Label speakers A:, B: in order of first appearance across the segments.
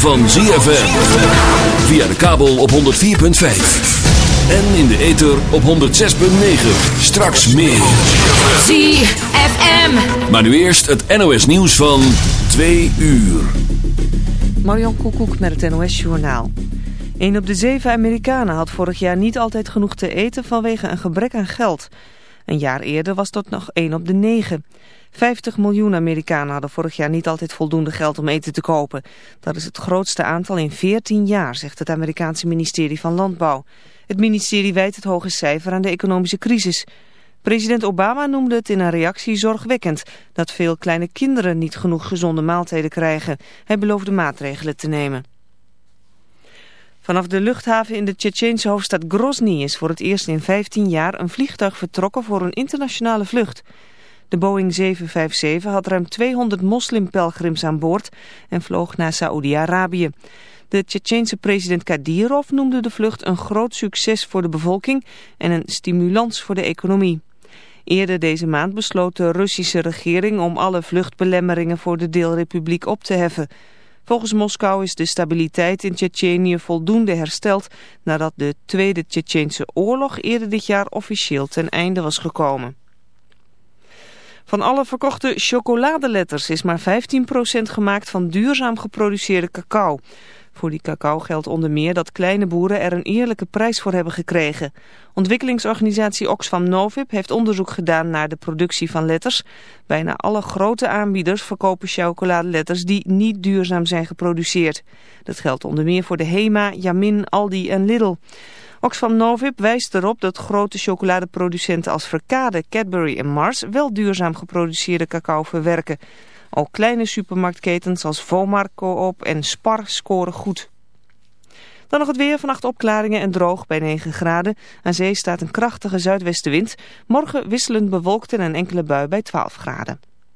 A: van ZFM. Via de kabel op 104.5. En in de ether op 106.9. Straks meer.
B: ZFM.
A: Maar nu eerst het NOS nieuws van 2 uur.
C: Marion Koekoek met het NOS Journaal. Een op de zeven Amerikanen had vorig jaar niet altijd genoeg te eten vanwege een gebrek aan geld. Een jaar eerder was dat nog 1 op de 9. 50 miljoen Amerikanen hadden vorig jaar niet altijd voldoende geld om eten te kopen. Dat is het grootste aantal in 14 jaar, zegt het Amerikaanse ministerie van Landbouw. Het ministerie wijt het hoge cijfer aan de economische crisis. President Obama noemde het in een reactie zorgwekkend dat veel kleine kinderen niet genoeg gezonde maaltijden krijgen. Hij beloofde maatregelen te nemen. Vanaf de luchthaven in de Tsjetsjeense hoofdstad Grozny is voor het eerst in 15 jaar een vliegtuig vertrokken voor een internationale vlucht. De Boeing 757 had ruim 200 moslimpelgrims aan boord en vloog naar Saoedi-Arabië. De Tsjetsjeense president Kadyrov noemde de vlucht een groot succes voor de bevolking en een stimulans voor de economie. Eerder deze maand besloot de Russische regering om alle vluchtbelemmeringen voor de deelrepubliek op te heffen. Volgens Moskou is de stabiliteit in Tsjetsjenië voldoende hersteld nadat de Tweede Tsjetsjeense oorlog eerder dit jaar officieel ten einde was gekomen. Van alle verkochte chocoladeletters is maar 15% gemaakt van duurzaam geproduceerde cacao. Voor die cacao geldt onder meer dat kleine boeren er een eerlijke prijs voor hebben gekregen. Ontwikkelingsorganisatie Oxfam Novib heeft onderzoek gedaan naar de productie van letters. Bijna alle grote aanbieders verkopen chocoladeletters die niet duurzaam zijn geproduceerd. Dat geldt onder meer voor de Hema, Jamin, Aldi en Lidl. Oxfam Novib wijst erop dat grote chocoladeproducenten als Verkade, Cadbury en Mars wel duurzaam geproduceerde cacao verwerken. Ook kleine supermarktketens als Vomar, Coop en Spar scoren goed. Dan nog het weer, vannacht opklaringen en droog bij 9 graden. Aan zee staat een krachtige zuidwestenwind. Morgen wisselend bewolkt en een enkele bui bij 12 graden.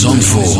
D: Zandvoort.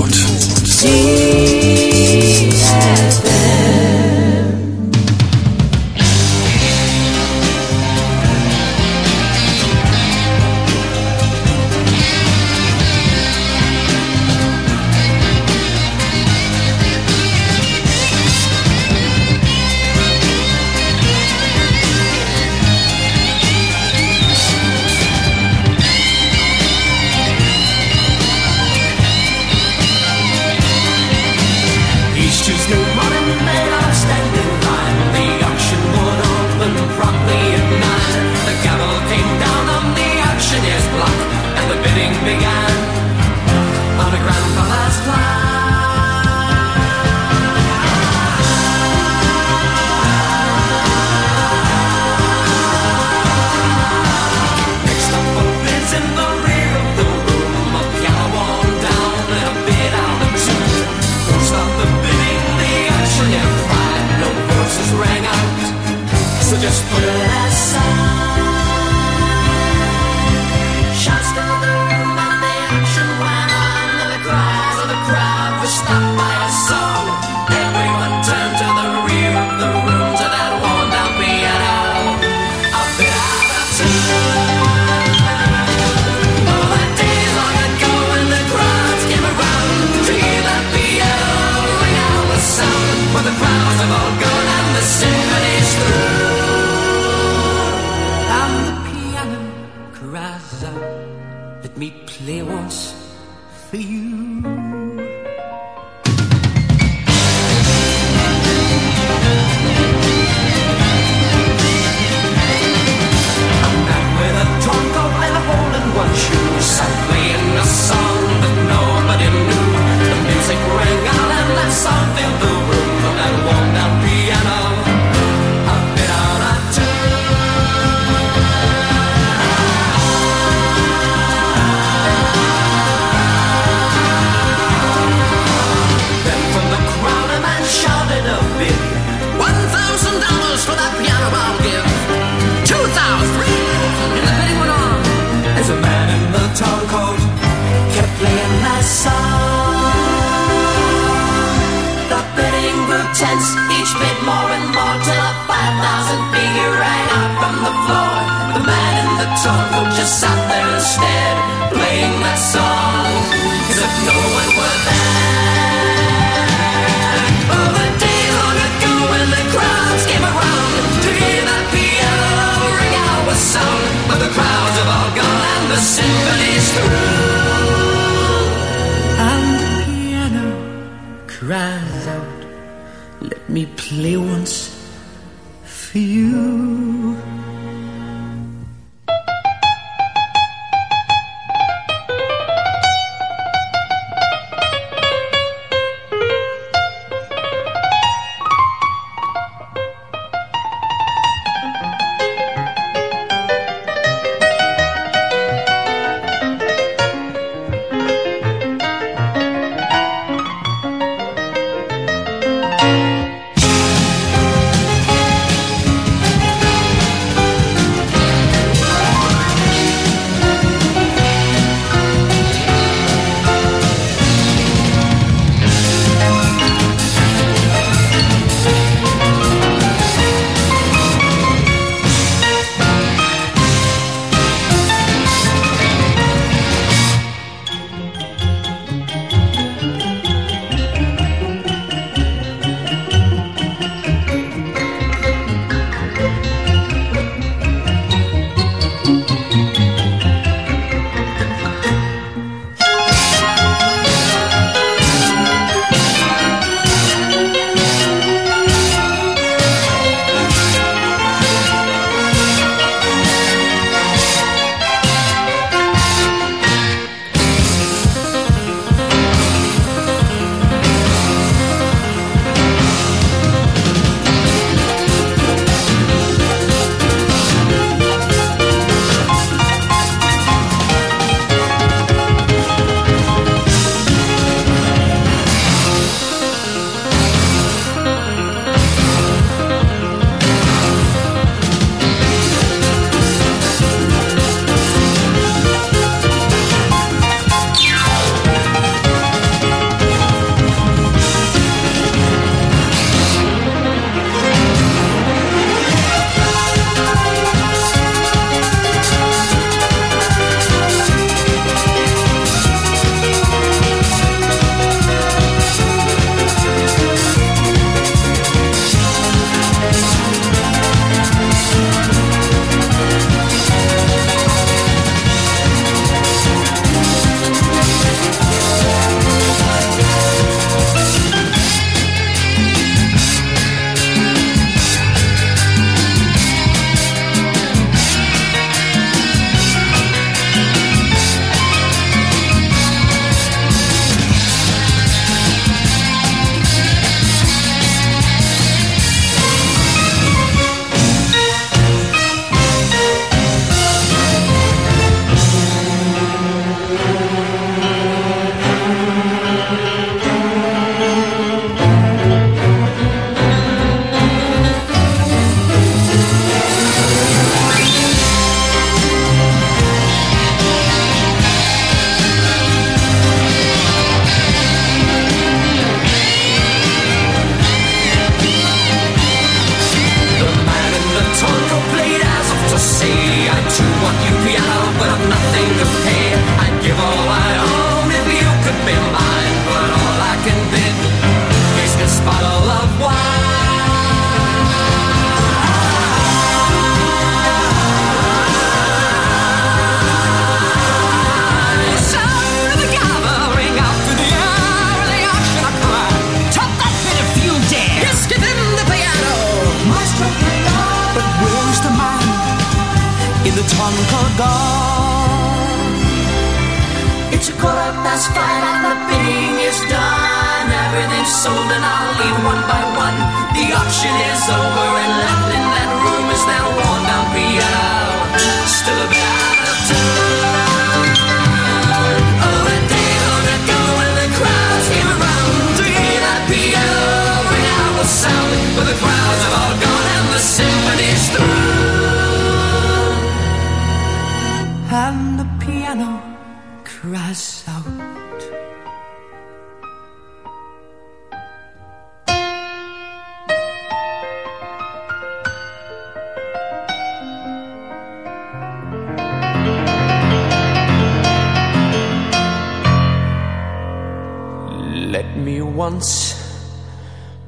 E: Me once.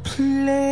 E: Play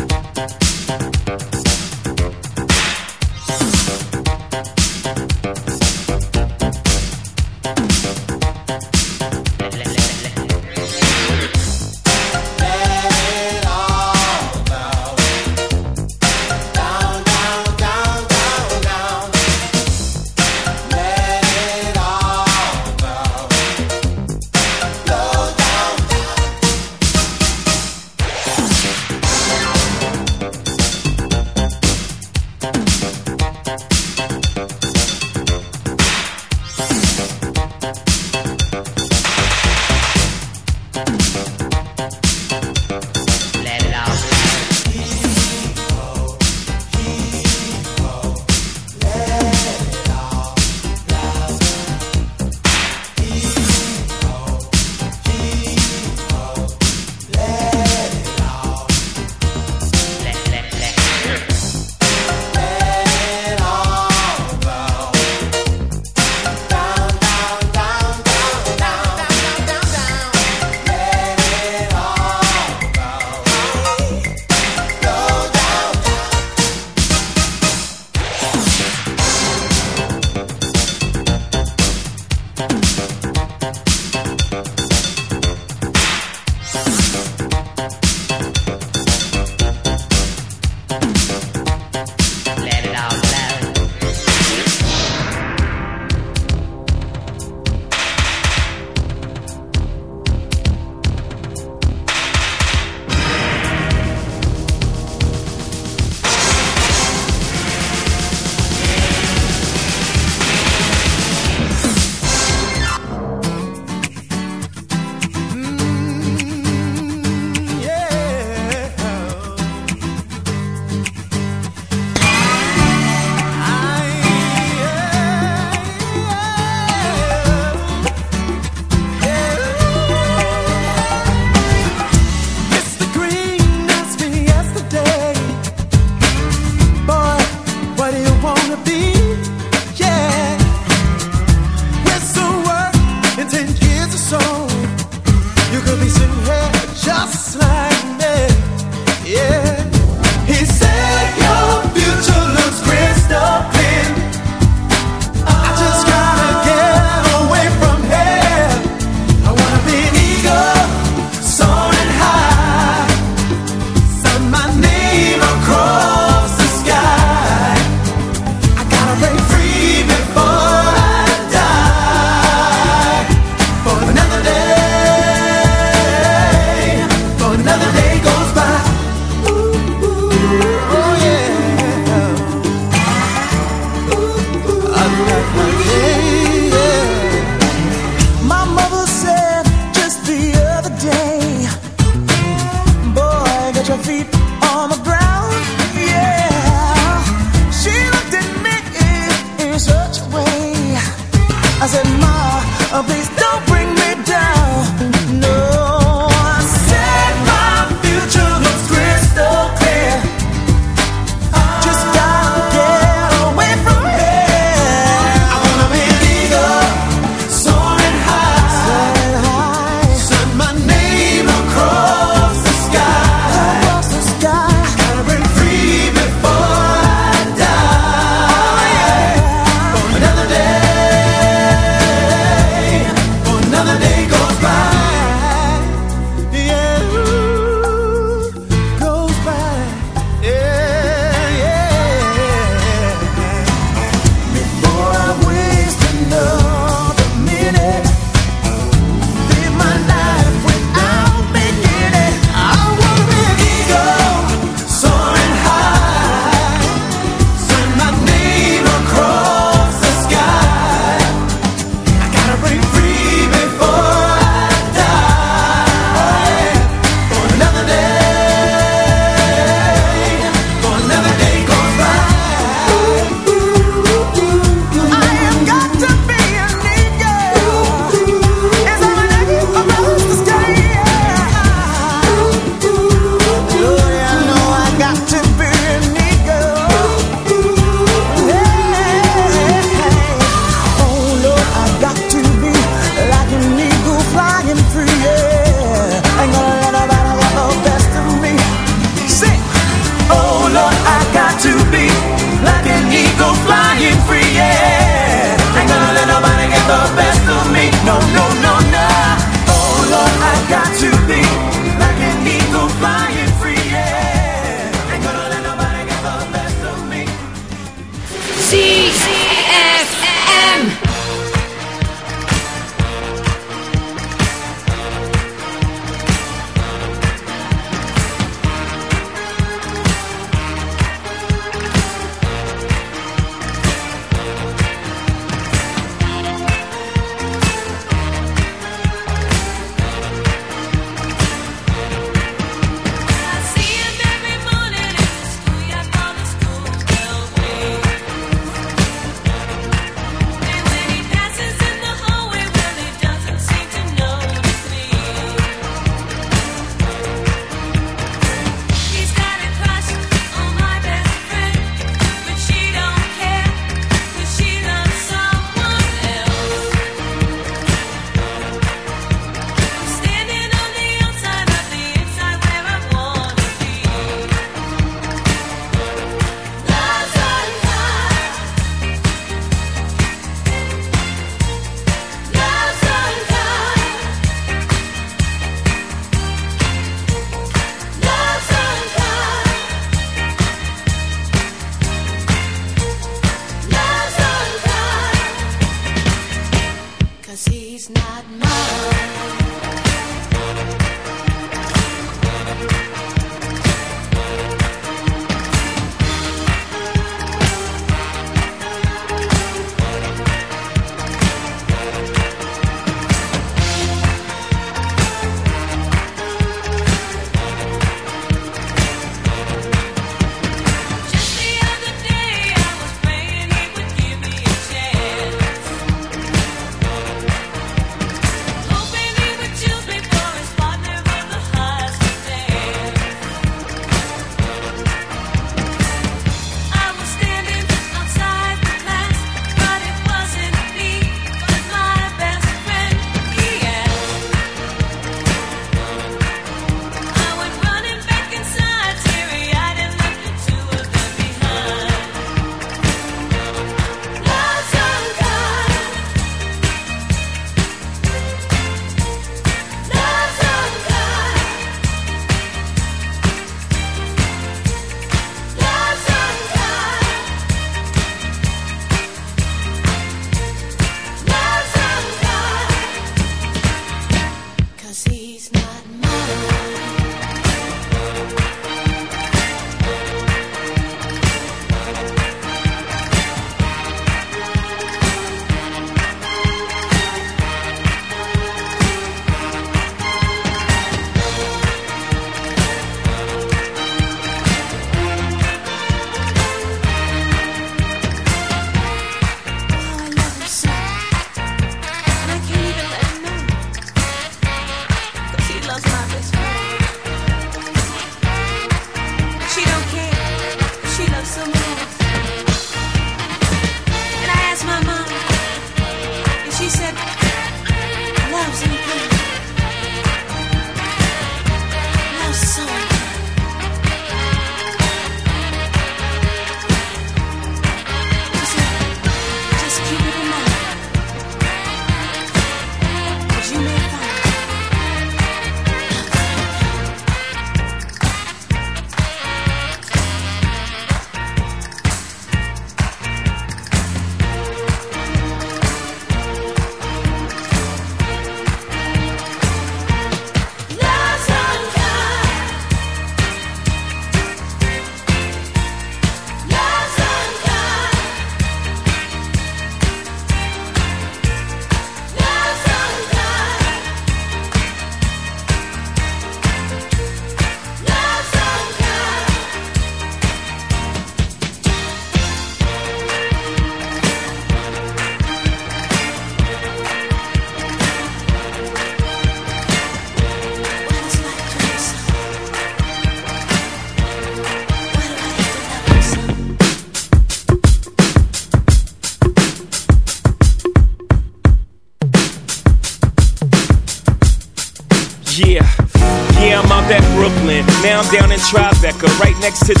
F: Next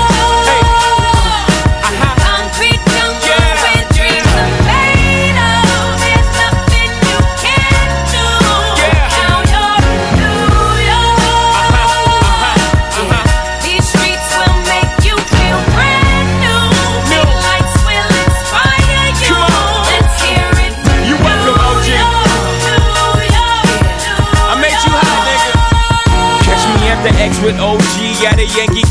F: A Yankee